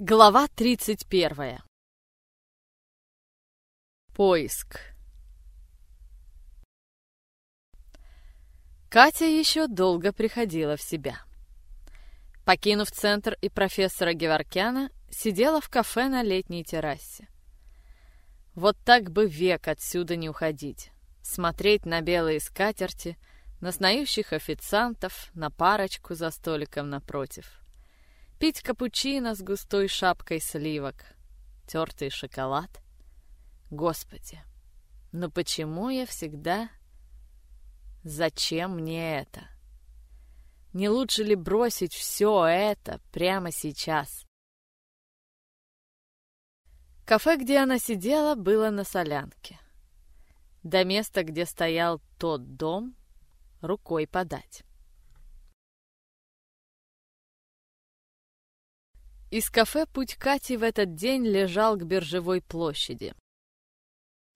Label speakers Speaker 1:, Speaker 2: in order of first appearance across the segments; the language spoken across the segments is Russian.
Speaker 1: Глава 31. Поиск. Катя еще долго приходила в себя. Покинув центр и профессора Геворкяна, сидела в кафе на летней террасе. Вот так бы век отсюда не уходить. Смотреть на белые скатерти, на снающих официантов, на парочку за столиком напротив — пить капучино с густой шапкой сливок, тертый шоколад. Господи, но почему я всегда... Зачем мне это? Не лучше ли бросить все это прямо сейчас? Кафе, где она сидела, было на солянке. До места, где стоял тот дом, рукой подать. Из кафе путь Кати в этот день лежал к Биржевой площади.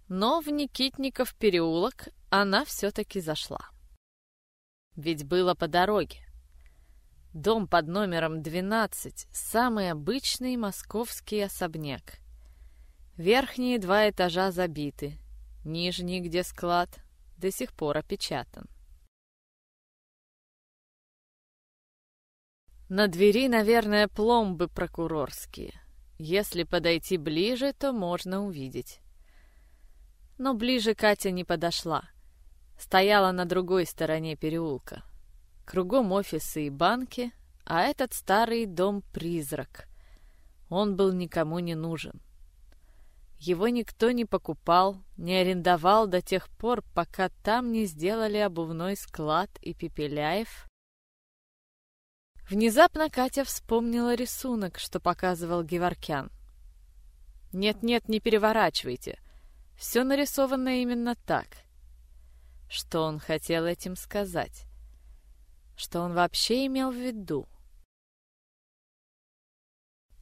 Speaker 1: Но в Никитников переулок она все-таки зашла. Ведь было по дороге. Дом под номером 12 – самый обычный московский особняк. Верхние два этажа забиты, нижний, где склад, до сих пор опечатан. На двери, наверное, пломбы прокурорские. Если подойти ближе, то можно увидеть. Но ближе Катя не подошла. Стояла на другой стороне переулка. Кругом офисы и банки, а этот старый дом-призрак. Он был никому не нужен. Его никто не покупал, не арендовал до тех пор, пока там не сделали обувной склад и Пепеляев Внезапно Катя вспомнила рисунок, что показывал Геворкян. «Нет-нет, не переворачивайте. Все нарисовано именно так». Что он хотел этим сказать? Что он вообще имел в виду?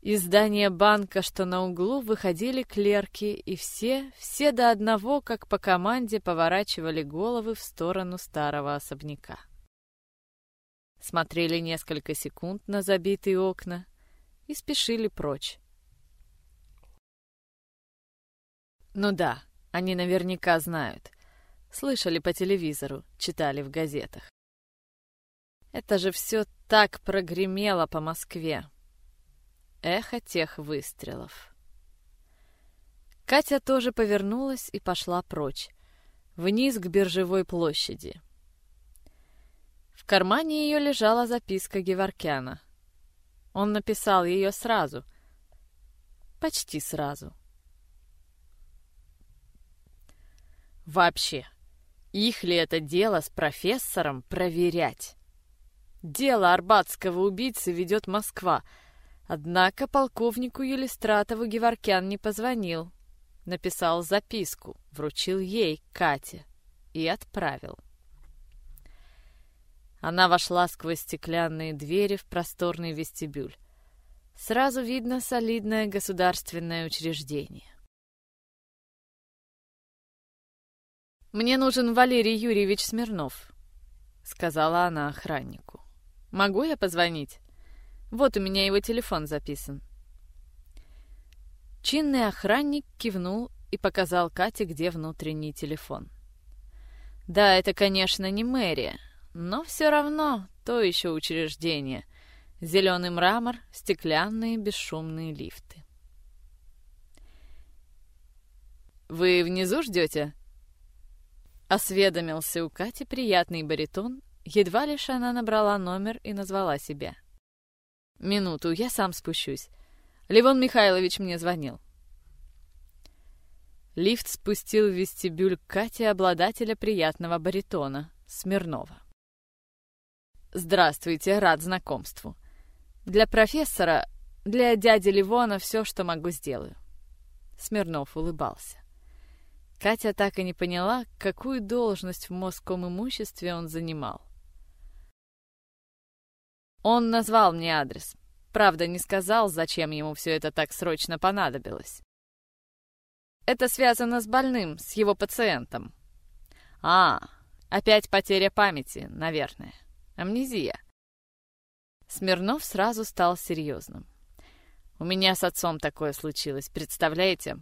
Speaker 1: Из здания банка, что на углу, выходили клерки, и все, все до одного, как по команде, поворачивали головы в сторону старого особняка смотрели несколько секунд на забитые окна и спешили прочь. Ну да, они наверняка знают. Слышали по телевизору, читали в газетах. Это же все так прогремело по Москве. Эхо тех выстрелов. Катя тоже повернулась и пошла прочь, вниз к биржевой площади. В кармане ее лежала записка Геворкяна. Он написал ее сразу. Почти сразу. Вообще, их ли это дело с профессором проверять? Дело арбатского убийцы ведет Москва, однако полковнику Елистратову Геворкян не позвонил. Написал записку, вручил ей, Кате, и отправил. Она вошла сквозь стеклянные двери в просторный вестибюль. Сразу видно солидное государственное учреждение. «Мне нужен Валерий Юрьевич Смирнов», — сказала она охраннику. «Могу я позвонить? Вот у меня его телефон записан». Чинный охранник кивнул и показал Кате, где внутренний телефон. «Да, это, конечно, не мэрия, но все равно то еще учреждение. Зеленый мрамор, стеклянные бесшумные лифты. «Вы внизу ждете?» Осведомился у Кати приятный баритон, едва лишь она набрала номер и назвала себя. «Минуту, я сам спущусь. Левон Михайлович мне звонил». Лифт спустил в вестибюль Кати обладателя приятного баритона, Смирнова. «Здравствуйте, рад знакомству. Для профессора, для дяди Ливона все, что могу, сделаю». Смирнов улыбался. Катя так и не поняла, какую должность в московском имуществе он занимал. Он назвал мне адрес. Правда, не сказал, зачем ему все это так срочно понадобилось. Это связано с больным, с его пациентом. А, опять потеря памяти, наверное. Амнезия. Смирнов сразу стал серьезным. У меня с отцом такое случилось, представляете?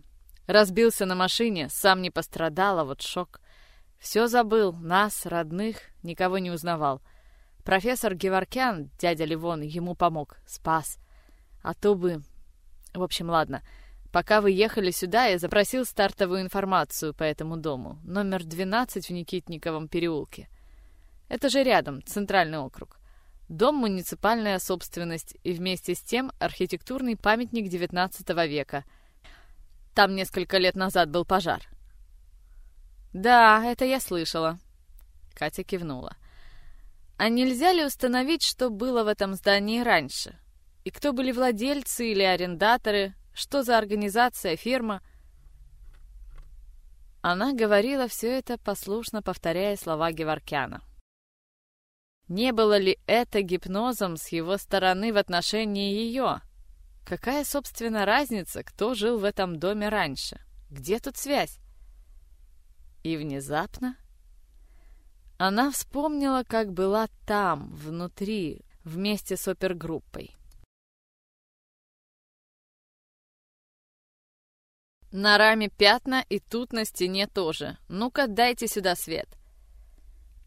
Speaker 1: Разбился на машине, сам не пострадал, а вот шок. Все забыл, нас, родных, никого не узнавал. Профессор Геворкян, дядя Ливон, ему помог, спас. А то бы... В общем, ладно. Пока вы ехали сюда, я запросил стартовую информацию по этому дому. Номер 12 в Никитниковом переулке. Это же рядом, центральный округ. Дом – муниципальная собственность и вместе с тем архитектурный памятник XIX века. Там несколько лет назад был пожар. «Да, это я слышала», — Катя кивнула. «А нельзя ли установить, что было в этом здании раньше? И кто были владельцы или арендаторы, что за организация, фирма? Она говорила все это, послушно повторяя слова Геворкяна. Не было ли это гипнозом с его стороны в отношении ее? Какая, собственно, разница, кто жил в этом доме раньше? Где тут связь? И внезапно она вспомнила, как была там, внутри, вместе с опергруппой. На раме пятна и тут на стене тоже. Ну-ка, дайте сюда свет.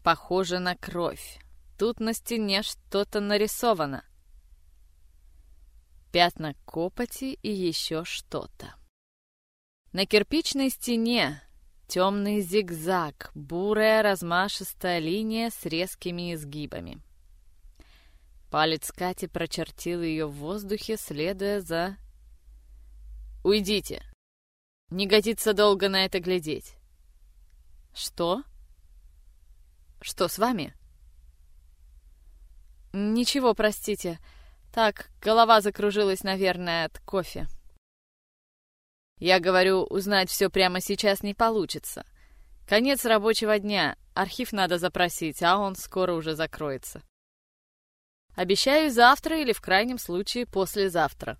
Speaker 1: Похоже на кровь. Тут на стене что-то нарисовано. Пятна копоти и еще что-то. На кирпичной стене темный зигзаг, бурая размашистая линия с резкими изгибами. Палец Кати прочертил ее в воздухе, следуя за... «Уйдите!» Не годится долго на это глядеть. Что? Что с вами? Ничего, простите. Так, голова закружилась, наверное, от кофе. Я говорю, узнать все прямо сейчас не получится. Конец рабочего дня, архив надо запросить, а он скоро уже закроется. Обещаю завтра или в крайнем случае послезавтра.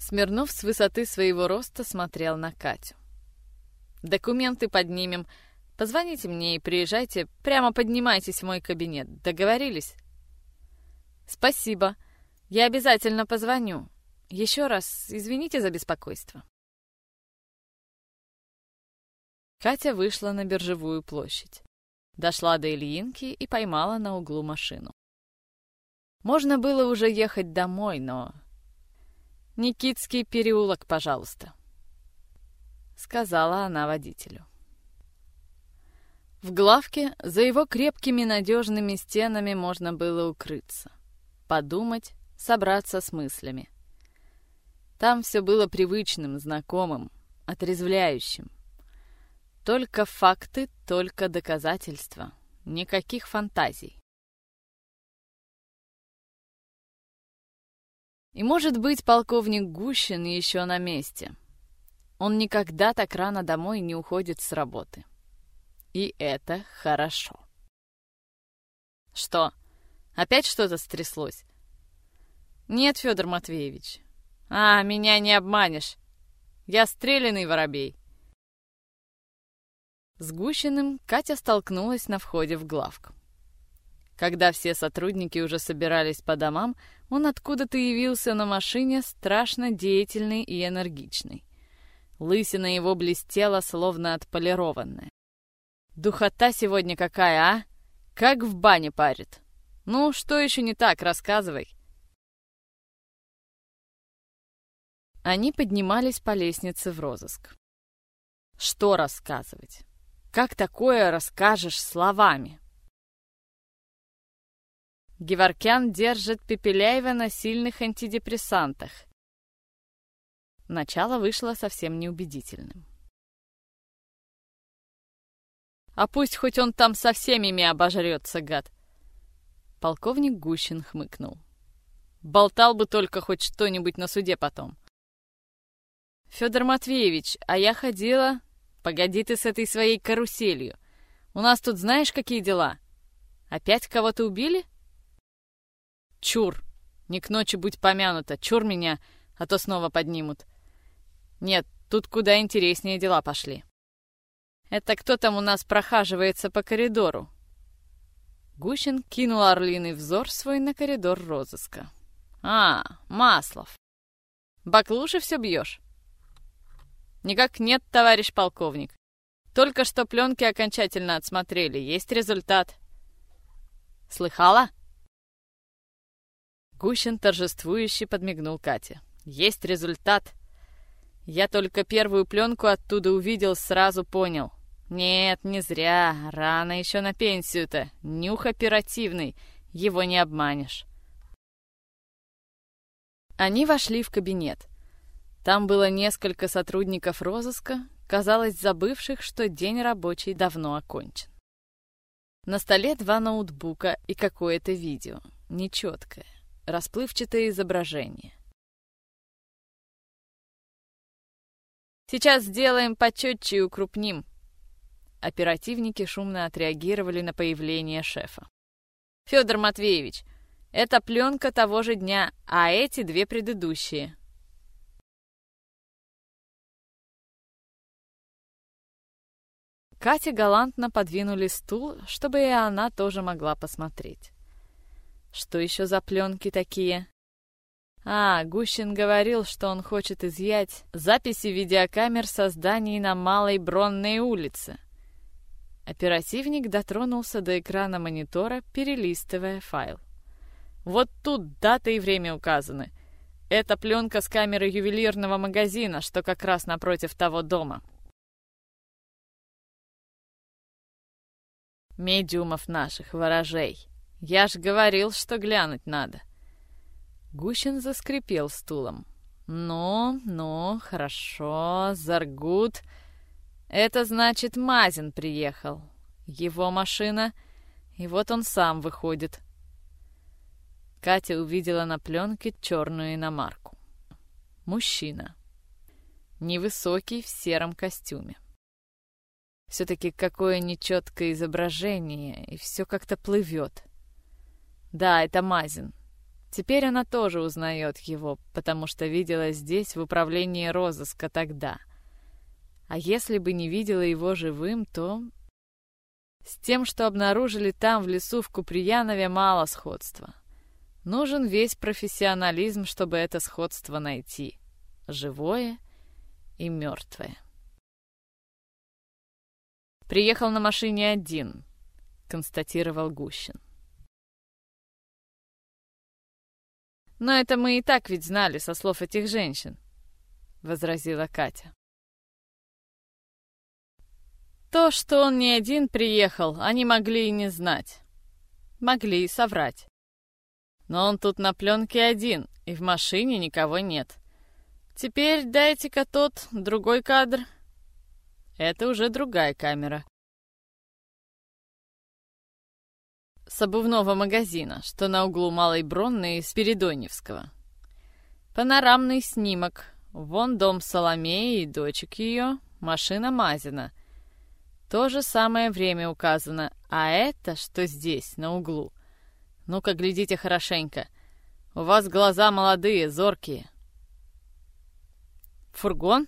Speaker 1: Смирнов с высоты своего роста смотрел на Катю. «Документы поднимем. Позвоните мне и приезжайте. Прямо поднимайтесь в мой кабинет. Договорились?» «Спасибо. Я обязательно позвоню. Еще раз извините за беспокойство». Катя вышла на биржевую площадь. Дошла до Ильинки и поймала на углу машину. Можно было уже ехать домой, но «Никитский переулок, пожалуйста», — сказала она водителю. В главке за его крепкими надежными стенами можно было укрыться, подумать, собраться с мыслями. Там все было привычным, знакомым, отрезвляющим. Только факты, только доказательства, никаких фантазий. И, может быть, полковник Гущин еще на месте. Он никогда так рано домой не уходит с работы. И это хорошо. Что, опять что-то стряслось? Нет, Федор Матвеевич. А, меня не обманешь. Я стрелянный воробей. С Гущиным Катя столкнулась на входе в главку. Когда все сотрудники уже собирались по домам, он откуда-то явился на машине, страшно деятельный и энергичный. Лысина его блестела, словно отполированная. «Духота сегодня какая, а? Как в бане парит. Ну, что еще не так, рассказывай». Они поднимались по лестнице в розыск. Что рассказывать? Как такое расскажешь словами? Геворкян держит Пепеляева на сильных антидепрессантах. Начало вышло совсем неубедительным. А пусть хоть он там со всеми ими обожрется, гад. Полковник Гущин хмыкнул. Болтал бы только хоть что-нибудь на суде потом. Федор Матвеевич, а я ходила... Погоди ты с этой своей каруселью. У нас тут знаешь, какие дела? Опять кого-то убили? — Чур! Не к ночи будь помянута, чур меня, а то снова поднимут. Нет, тут куда интереснее дела пошли. Это кто там у нас прохаживается по коридору? Гущин кинул орлиный взор свой на коридор розыска. А, Маслов. Баклуши все бьешь?» «Никак нет, товарищ полковник. Только что пленки окончательно отсмотрели. Есть результат». «Слыхала?» Гущин торжествующе подмигнул Кате. «Есть результат. Я только первую пленку оттуда увидел, сразу понял. Нет, не зря. Рано еще на пенсию-то. Нюх оперативный. Его не обманешь». Они вошли в кабинет. Там было несколько сотрудников розыска, казалось, забывших, что день рабочий давно окончен. На столе два ноутбука и какое-то видео, нечеткое расплывчатое изображение. «Сейчас сделаем почетче и укрупним». Оперативники шумно отреагировали на появление шефа. «Федор Матвеевич, это пленка того же дня, а эти две предыдущие». Кате галантно подвинули стул, чтобы и она тоже могла посмотреть. Что еще за пленки такие? А, Гущин говорил, что он хочет изъять записи видеокамер со зданий на Малой Бронной улице. Оперативник дотронулся до экрана монитора, перелистывая файл. Вот тут дата и время указаны. Это пленка с камеры ювелирного магазина, что как раз напротив того дома. Медиумов наших, ворожей. Я ж говорил, что глянуть надо. Гущин заскрипел стулом. Ну, ну, хорошо, Заргут. Это значит, Мазин приехал. Его машина, и вот он сам выходит. Катя увидела на пленке черную иномарку. Мужчина. Невысокий, в сером костюме. Все-таки какое нечеткое изображение, и все как-то плывет. Да, это Мазин. Теперь она тоже узнает его, потому что видела здесь в управлении розыска тогда. А если бы не видела его живым, то... С тем, что обнаружили там, в лесу в Куприянове, мало сходства. Нужен весь профессионализм, чтобы это сходство найти. Живое и мертвое. «Приехал на машине один», — констатировал Гущин. Но это мы и так ведь знали со слов этих женщин, возразила Катя. То, что он не один приехал, они могли и не знать. Могли и соврать. Но он тут на пленке один, и в машине никого нет. Теперь дайте-ка тот, другой кадр. Это уже другая камера. с обувного магазина, что на углу Малой Бронной и Спиридоневского. Панорамный снимок. Вон дом Соломеи и дочек ее, машина Мазина. То же самое время указано, а это что здесь, на углу? Ну-ка, глядите хорошенько. У вас глаза молодые, зоркие. Фургон?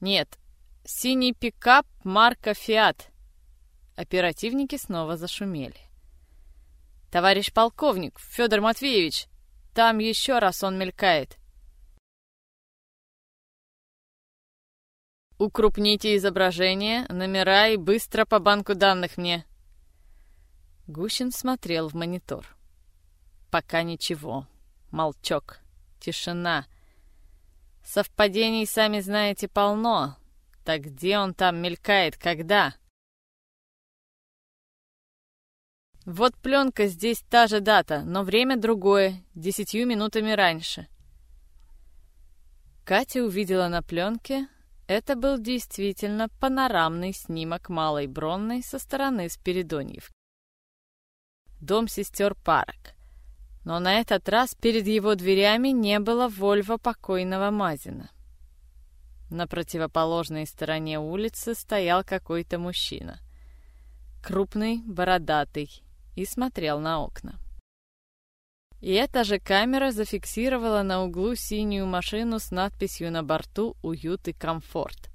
Speaker 1: Нет, синий пикап марка «Фиат». Оперативники снова зашумели. «Товарищ полковник, Федор Матвеевич, там еще раз он мелькает». «Укрупните изображение, номера и быстро по банку данных мне». Гущин смотрел в монитор. «Пока ничего. Молчок. Тишина. Совпадений, сами знаете, полно. Так где он там мелькает, когда?» Вот пленка, здесь та же дата, но время другое, десятью минутами раньше. Катя увидела на пленке, это был действительно панорамный снимок Малой Бронной со стороны Спиридоньев. Дом сестер Парок. Но на этот раз перед его дверями не было Вольва покойного Мазина. На противоположной стороне улицы стоял какой-то мужчина. Крупный, бородатый, и смотрел на окна. И эта же камера зафиксировала на углу синюю машину с надписью на борту «Уют и комфорт».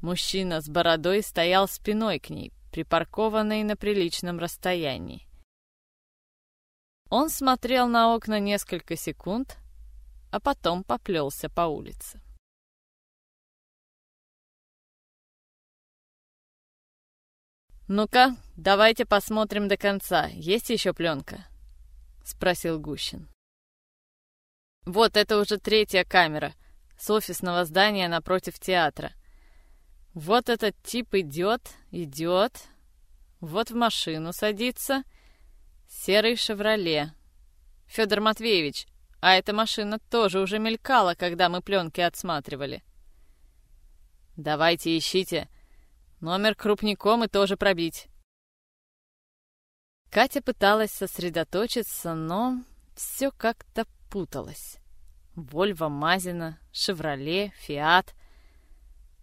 Speaker 1: Мужчина с бородой стоял спиной к ней, припаркованный на приличном расстоянии. Он смотрел на окна несколько секунд, а потом поплелся по улице. «Ну-ка, давайте посмотрим до конца. Есть еще пленка?» — спросил Гущин. «Вот это уже третья камера с офисного здания напротив театра. Вот этот тип идет, идет, вот в машину садится. Серый «Шевроле». Федор Матвеевич, а эта машина тоже уже мелькала, когда мы пленки отсматривали. Давайте ищите. Номер крупником и тоже пробить. Катя пыталась сосредоточиться, но все как-то путалось. Вольво, Мазина, Шевроле, Фиат.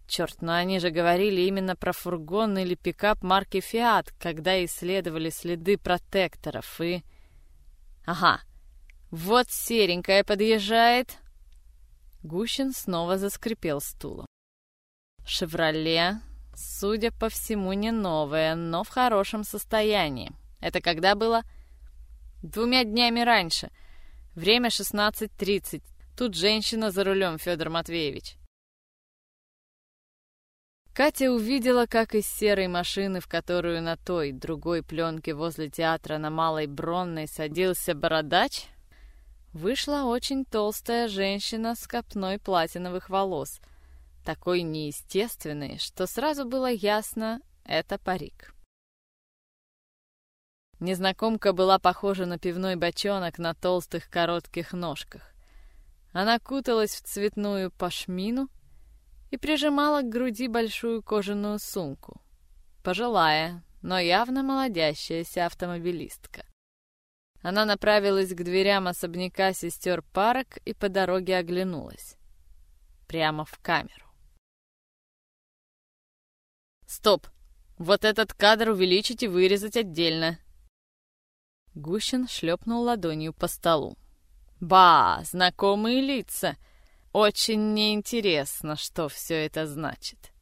Speaker 1: Черт, но они же говорили именно про фургон или пикап марки Фиат, когда исследовали следы протекторов и... Ага, вот серенькая подъезжает. Гущин снова заскрипел стулом. «Шевроле Судя по всему, не новое, но в хорошем состоянии. Это когда было? Двумя днями раньше. Время 16.30. Тут женщина за рулем, Федор Матвеевич. Катя увидела, как из серой машины, в которую на той, другой пленке возле театра на Малой Бронной садился бородач, вышла очень толстая женщина с копной платиновых волос — такой неестественный, что сразу было ясно — это парик. Незнакомка была похожа на пивной бочонок на толстых коротких ножках. Она куталась в цветную пашмину и прижимала к груди большую кожаную сумку. Пожилая, но явно молодящаяся автомобилистка. Она направилась к дверям особняка сестер Парок и по дороге оглянулась. Прямо в камеру. Стоп! Вот этот кадр увеличить и вырезать отдельно. Гущин шлепнул ладонью по столу. Ба, знакомые лица. Очень мне интересно, что все это значит.